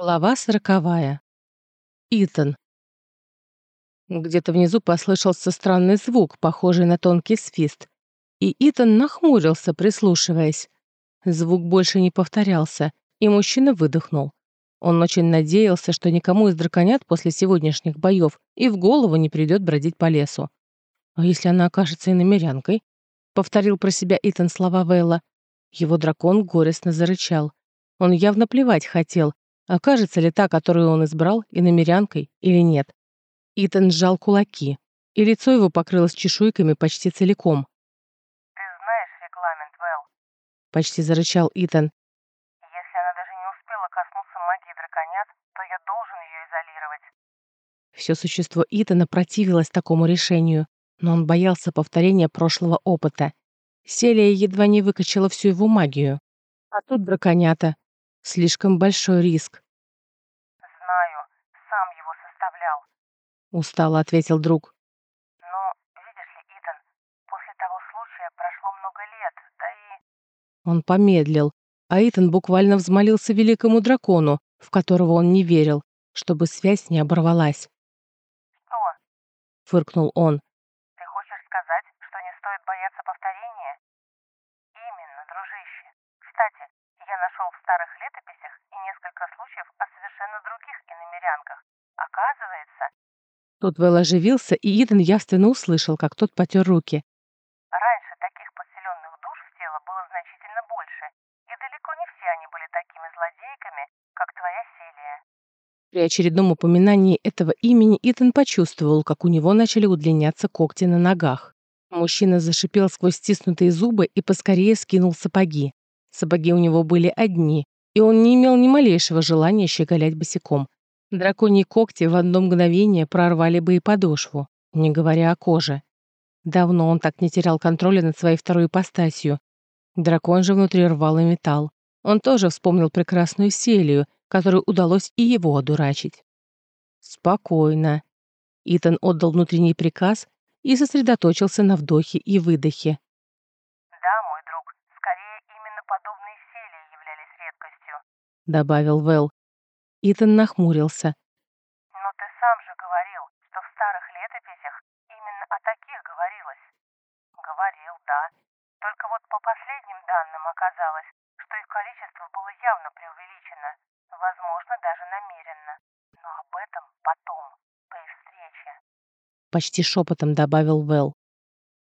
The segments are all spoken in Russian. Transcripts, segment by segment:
Глава сороковая. Итан. Где-то внизу послышался странный звук, похожий на тонкий свист, и Итан нахмурился, прислушиваясь. Звук больше не повторялся, и мужчина выдохнул. Он очень надеялся, что никому из драконят после сегодняшних боев и в голову не придет бродить по лесу. «А если она окажется иномерянкой?» — повторил про себя Итан слова Вейла. Его дракон горестно зарычал. Он явно плевать хотел, окажется ли та, которую он избрал, иномерянкой или нет. Итан сжал кулаки, и лицо его покрылось чешуйками почти целиком. «Ты знаешь регламент, Вэл?» — почти зарычал Итан. «Если она даже не успела коснуться магии драконят, то я должен ее изолировать». Все существо Итана противилось такому решению, но он боялся повторения прошлого опыта. Селия едва не выкачала всю его магию. А тут драконята. Слишком большой риск. «Знаю, сам его составлял. Устало ответил друг. Но, видишь ли, Итан, после того случая прошло много лет, да и...» Он помедлил, а Итан буквально взмолился великому дракону, в которого он не верил, чтобы связь не оборвалась. «Что? — фыркнул он. Ты хочешь сказать, что не стоит бояться повторения?» «Именно, дружище. Кстати, я нашел в старых летописях и несколько случаев о совершенно других иномерянках. Тут Вэл оживился, и Итан явственно услышал, как тот потер руки. раньше таких подселенных душ в тело было значительно больше, и далеко не все они были такими злодейками, как твоя Селия. При очередном упоминании этого имени Итан почувствовал, как у него начали удлиняться когти на ногах. Мужчина зашипел сквозь стиснутые зубы и поскорее скинул сапоги. Сапоги у него были одни, и он не имел ни малейшего желания щеголять босиком. Драконьи когти в одно мгновение прорвали бы и подошву, не говоря о коже. Давно он так не терял контроля над своей второй ипостасью. Дракон же внутри рвал и металл. Он тоже вспомнил прекрасную Селию, которой удалось и его одурачить. Спокойно. Итан отдал внутренний приказ и сосредоточился на вдохе и выдохе. Да, мой друг, скорее именно подобные Селии являлись редкостью. добавил Вэл. Итан нахмурился. Но ты сам же говорил, что в старых летописях именно о таких говорилось. Говорил, да. Только вот по последним данным оказалось, что их количество было явно преувеличено, возможно, даже намеренно. Но об этом потом, при встрече. Почти шепотом добавил Вэл.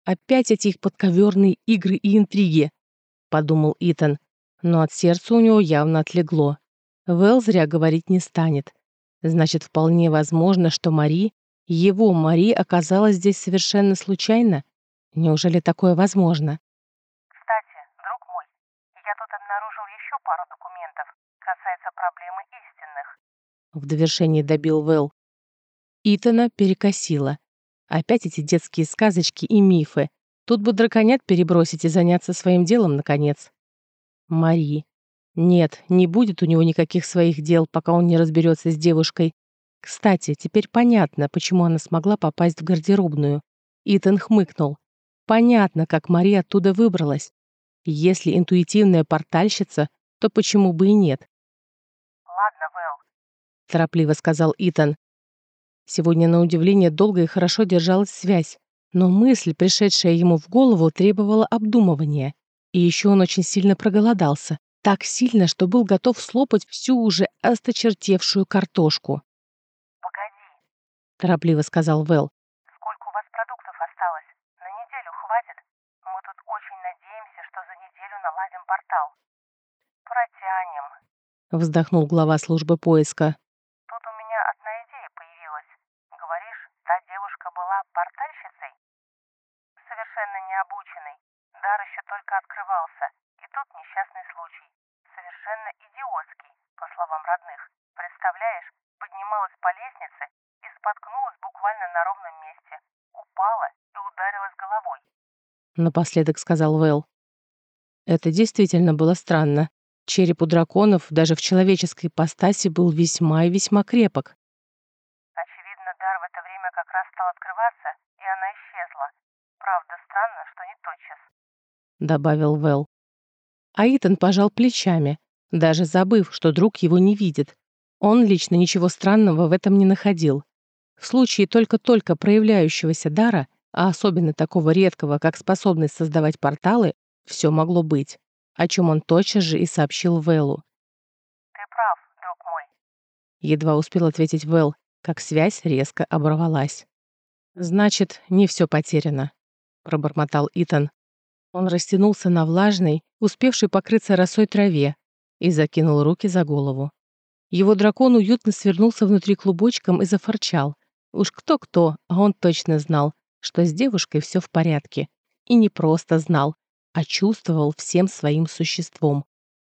Опять эти их подковерные игры и интриги, подумал Итан, но от сердца у него явно отлегло. Вэл зря говорить не станет. Значит, вполне возможно, что Мари, его Мари, оказалась здесь совершенно случайно. Неужели такое возможно? Кстати, друг мой, я тут обнаружил еще пару документов, касается проблемы истинных. В довершении добил Вэл. Итана перекосило. Опять эти детские сказочки и мифы. Тут бы драконят перебросить и заняться своим делом, наконец. Мари. Нет, не будет у него никаких своих дел, пока он не разберется с девушкой. Кстати, теперь понятно, почему она смогла попасть в гардеробную. Итан хмыкнул. Понятно, как Мари оттуда выбралась. Если интуитивная портальщица, то почему бы и нет? Ладно, Вэл, торопливо сказал Итан. Сегодня, на удивление, долго и хорошо держалась связь, но мысль, пришедшая ему в голову, требовала обдумывания. И еще он очень сильно проголодался. Так сильно, что был готов слопать всю уже осточертевшую картошку. погоди, Торопливо сказал Вэл. сколько у вас продуктов осталось? На неделю хватит? Мы тут очень надеемся, что за неделю наладим портал. Протянем. Вздохнул глава службы поиска. Тут у меня одна идея появилась. Говоришь, та девушка была портальщицей? Совершенно необученной. Дар еще только открывался. И тут несчастный случай. Совершенно идиотский, по словам родных. Представляешь, поднималась по лестнице и споткнулась буквально на ровном месте. Упала и ударилась головой. Напоследок сказал Вэл. Это действительно было странно. Череп у драконов даже в человеческой ипостаси был весьма и весьма крепок. Очевидно, дар в это время как раз стал открываться, и она исчезла. Правда, странно, что не тотчас. добавил Вэл. А Итан пожал плечами, даже забыв, что друг его не видит. Он лично ничего странного в этом не находил. В случае только-только проявляющегося дара, а особенно такого редкого, как способность создавать порталы, все могло быть, о чем он тотчас же и сообщил Вэллу. «Ты прав, друг мой». Едва успел ответить Вэл, как связь резко оборвалась. «Значит, не все потеряно», — пробормотал Итан. Он растянулся на влажной, успевшей покрыться росой траве, и закинул руки за голову. Его дракон уютно свернулся внутри клубочком и зафорчал. Уж кто-кто, а он точно знал, что с девушкой все в порядке. И не просто знал, а чувствовал всем своим существом.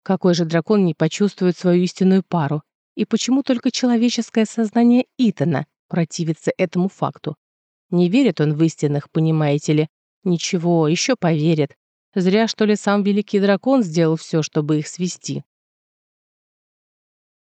Какой же дракон не почувствует свою истинную пару? И почему только человеческое сознание Итана противится этому факту? Не верит он в истинных, понимаете ли? Ничего, еще поверит. Зря, что ли, сам великий дракон сделал все, чтобы их свести.